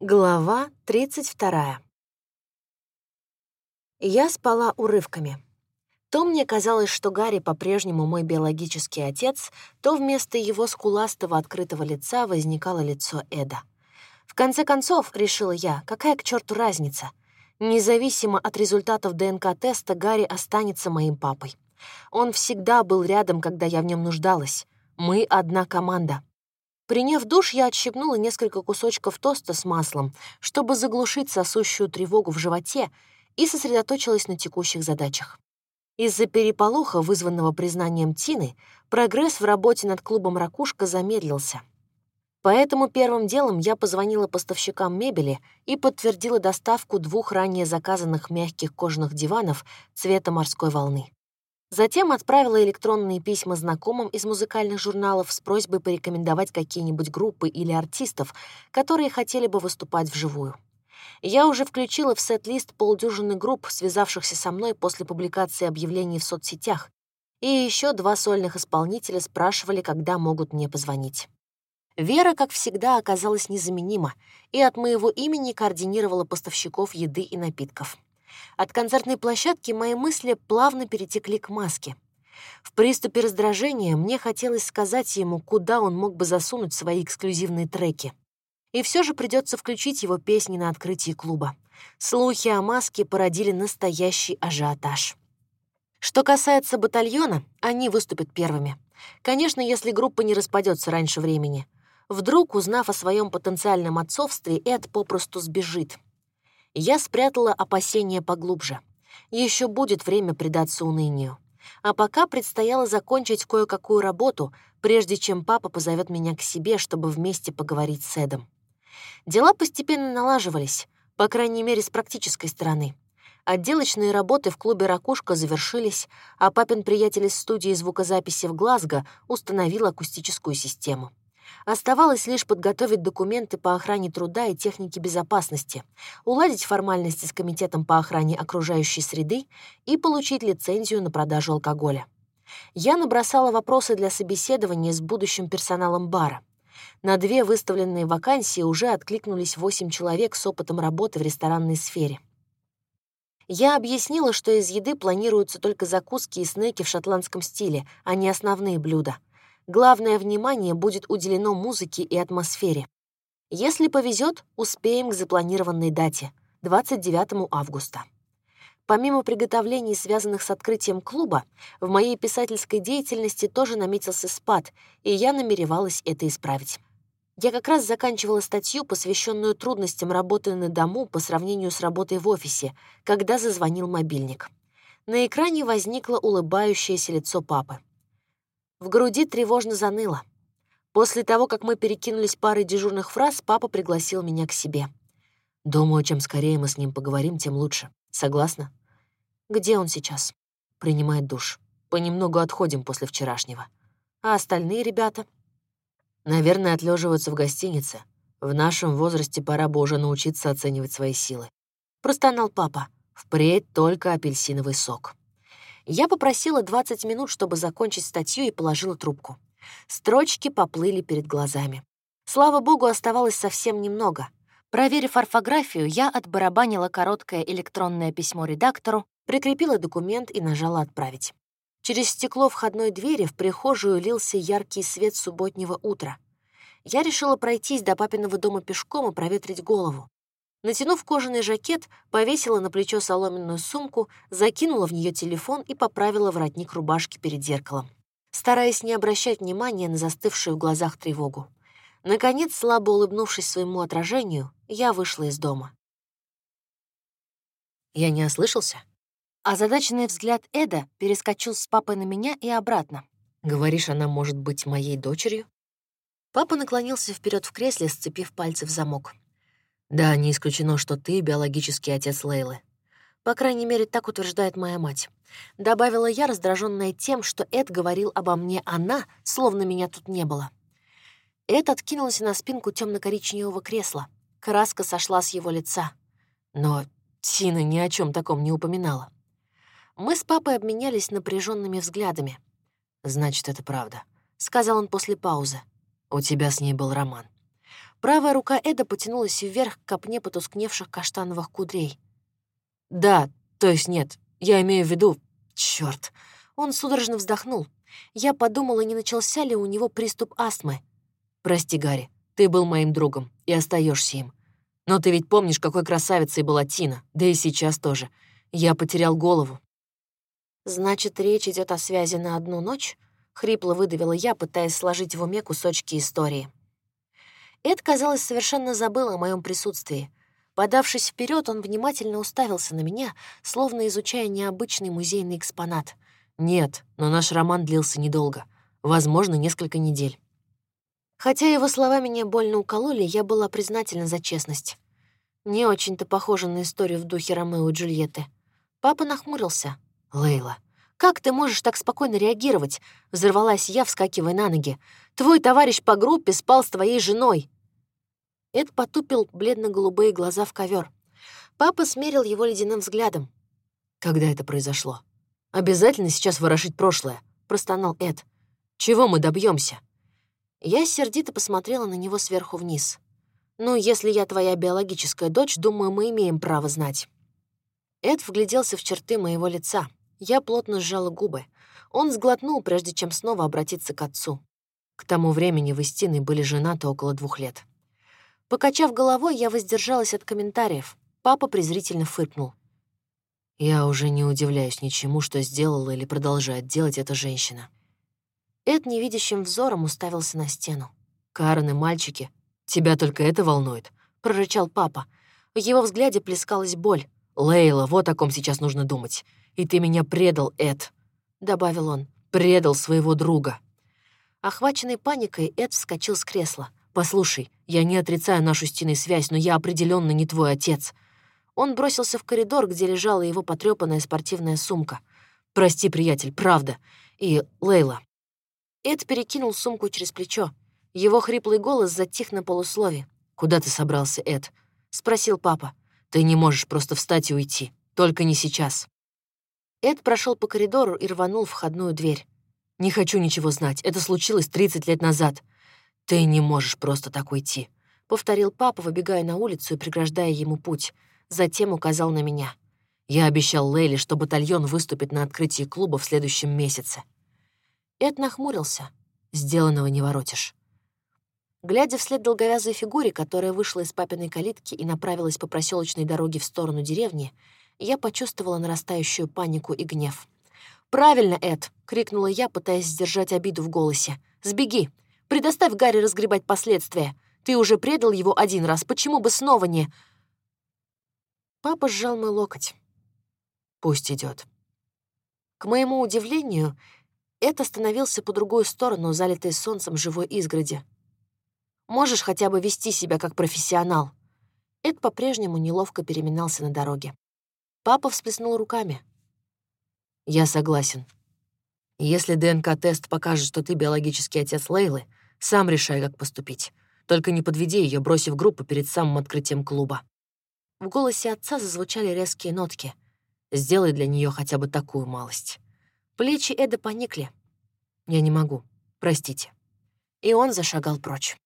Глава 32. Я спала урывками. То мне казалось, что Гарри по-прежнему мой биологический отец, то вместо его скуластого открытого лица возникало лицо Эда. В конце концов, решила я, какая к черту разница? Независимо от результатов ДНК-теста, Гарри останется моим папой. Он всегда был рядом, когда я в нем нуждалась. Мы — одна команда. Приняв душ, я отщипнула несколько кусочков тоста с маслом, чтобы заглушить сосущую тревогу в животе, и сосредоточилась на текущих задачах. Из-за переполоха, вызванного признанием Тины, прогресс в работе над клубом «Ракушка» замедлился. Поэтому первым делом я позвонила поставщикам мебели и подтвердила доставку двух ранее заказанных мягких кожаных диванов цвета морской волны. Затем отправила электронные письма знакомым из музыкальных журналов с просьбой порекомендовать какие-нибудь группы или артистов, которые хотели бы выступать вживую. Я уже включила в сет-лист полдюжины групп, связавшихся со мной после публикации объявлений в соцсетях, и еще два сольных исполнителя спрашивали, когда могут мне позвонить. Вера, как всегда, оказалась незаменима и от моего имени координировала поставщиков еды и напитков. От концертной площадки мои мысли плавно перетекли к маске. В приступе раздражения мне хотелось сказать ему, куда он мог бы засунуть свои эксклюзивные треки. И все же придется включить его песни на открытии клуба. Слухи о маске породили настоящий ажиотаж. Что касается батальона, они выступят первыми. Конечно, если группа не распадется раньше времени. Вдруг, узнав о своем потенциальном отцовстве, Эд попросту сбежит. Я спрятала опасения поглубже. Еще будет время предаться унынию. А пока предстояло закончить кое-какую работу, прежде чем папа позовет меня к себе, чтобы вместе поговорить с Эдом. Дела постепенно налаживались, по крайней мере, с практической стороны. Отделочные работы в клубе «Ракушка» завершились, а папин приятель из студии звукозаписи в Глазго установил акустическую систему. Оставалось лишь подготовить документы по охране труда и технике безопасности, уладить формальности с Комитетом по охране окружающей среды и получить лицензию на продажу алкоголя. Я набросала вопросы для собеседования с будущим персоналом бара. На две выставленные вакансии уже откликнулись восемь человек с опытом работы в ресторанной сфере. Я объяснила, что из еды планируются только закуски и снеки в шотландском стиле, а не основные блюда — главное внимание будет уделено музыке и атмосфере. Если повезет, успеем к запланированной дате — 29 августа. Помимо приготовлений, связанных с открытием клуба, в моей писательской деятельности тоже наметился спад, и я намеревалась это исправить. Я как раз заканчивала статью, посвященную трудностям работы на дому по сравнению с работой в офисе, когда зазвонил мобильник. На экране возникло улыбающееся лицо папы. В груди тревожно заныло. После того, как мы перекинулись парой дежурных фраз, папа пригласил меня к себе. «Думаю, чем скорее мы с ним поговорим, тем лучше. Согласна?» «Где он сейчас?» «Принимает душ. Понемногу отходим после вчерашнего. А остальные ребята?» «Наверное, отлеживаются в гостинице. В нашем возрасте пора бы уже научиться оценивать свои силы». Простонал папа. «Впредь только апельсиновый сок». Я попросила 20 минут, чтобы закончить статью, и положила трубку. Строчки поплыли перед глазами. Слава богу, оставалось совсем немного. Проверив орфографию, я отбарабанила короткое электронное письмо редактору, прикрепила документ и нажала «Отправить». Через стекло входной двери в прихожую лился яркий свет субботнего утра. Я решила пройтись до папиного дома пешком и проветрить голову. Натянув кожаный жакет, повесила на плечо соломенную сумку, закинула в нее телефон и поправила воротник рубашки перед зеркалом, стараясь не обращать внимания на застывшую в глазах тревогу. Наконец, слабо улыбнувшись своему отражению, я вышла из дома. Я не ослышался? Озадаченный взгляд Эда перескочил с папой на меня и обратно. «Говоришь, она может быть моей дочерью?» Папа наклонился вперед в кресле, сцепив пальцы в замок. Да, не исключено, что ты биологический отец Лейлы. По крайней мере, так утверждает моя мать. Добавила я, раздраженная тем, что Эд говорил обо мне она, словно меня тут не было. Эд откинулся на спинку темно-коричневого кресла. Краска сошла с его лица. Но Тина ни о чем таком не упоминала. Мы с папой обменялись напряженными взглядами. «Значит, это правда», — сказал он после паузы. «У тебя с ней был роман». Правая рука Эда потянулась вверх к копне потускневших каштановых кудрей. «Да, то есть нет, я имею в виду... Чёрт!» Он судорожно вздохнул. Я подумала, не начался ли у него приступ астмы. «Прости, Гарри, ты был моим другом и остаешься им. Но ты ведь помнишь, какой красавицей была Тина, да и сейчас тоже. Я потерял голову». «Значит, речь идет о связи на одну ночь?» — хрипло выдавила я, пытаясь сложить в уме кусочки истории. Эд, казалось, совершенно забыл о моем присутствии. Подавшись вперед, он внимательно уставился на меня, словно изучая необычный музейный экспонат. Нет, но наш роман длился недолго. Возможно, несколько недель. Хотя его слова меня больно укололи, я была признательна за честность. Не очень-то похоже на историю в духе Ромео и Джульетты. Папа нахмурился. «Лейла, как ты можешь так спокойно реагировать?» Взорвалась я, вскакивая на ноги. «Твой товарищ по группе спал с твоей женой». Эд потупил бледно-голубые глаза в ковер. Папа смерил его ледяным взглядом. «Когда это произошло?» «Обязательно сейчас ворошить прошлое», — простонал Эд. «Чего мы добьемся? Я сердито посмотрела на него сверху вниз. «Ну, если я твоя биологическая дочь, думаю, мы имеем право знать». Эд вгляделся в черты моего лица. Я плотно сжала губы. Он сглотнул, прежде чем снова обратиться к отцу. К тому времени вы с Тиной были женаты около двух лет. Покачав головой, я воздержалась от комментариев. Папа презрительно фыркнул. Я уже не удивляюсь ничему, что сделала или продолжает делать эта женщина. Эд невидящим взором уставился на стену. «Карен и мальчики, тебя только это волнует», — прорычал папа. В его взгляде плескалась боль. «Лейла, вот о ком сейчас нужно думать. И ты меня предал, Эд», — добавил он. «Предал своего друга». Охваченный паникой, Эд вскочил с кресла. «Послушай, я не отрицаю нашу с связь, но я определенно не твой отец». Он бросился в коридор, где лежала его потрёпанная спортивная сумка. «Прости, приятель, правда. И, Лейла, Эд перекинул сумку через плечо. Его хриплый голос затих на полуслове. «Куда ты собрался, Эд?» — спросил папа. «Ты не можешь просто встать и уйти. Только не сейчас». Эд прошел по коридору и рванул входную дверь. «Не хочу ничего знать. Это случилось 30 лет назад. Ты не можешь просто так уйти», — повторил папа, выбегая на улицу и преграждая ему путь. Затем указал на меня. «Я обещал Лейли, что батальон выступит на открытии клуба в следующем месяце. Эд нахмурился. «Сделанного не воротишь». Глядя вслед долговязой фигуре, которая вышла из папиной калитки и направилась по проселочной дороге в сторону деревни, я почувствовала нарастающую панику и гнев. «Правильно, Эд!» — крикнула я, пытаясь сдержать обиду в голосе. «Сбеги! Предоставь Гарри разгребать последствия! Ты уже предал его один раз, почему бы снова не...» Папа сжал мой локоть. «Пусть идет. К моему удивлению, Эд остановился по другую сторону, залитой солнцем живой изгороди. «Можешь хотя бы вести себя как профессионал?» Эд по-прежнему неловко переминался на дороге. Папа всплеснул руками. «Я согласен. Если ДНК-тест покажет, что ты биологический отец Лейлы, сам решай, как поступить. Только не подведи ее, бросив группу перед самым открытием клуба». В голосе отца зазвучали резкие нотки. «Сделай для нее хотя бы такую малость». Плечи Эда поникли. «Я не могу. Простите». И он зашагал прочь.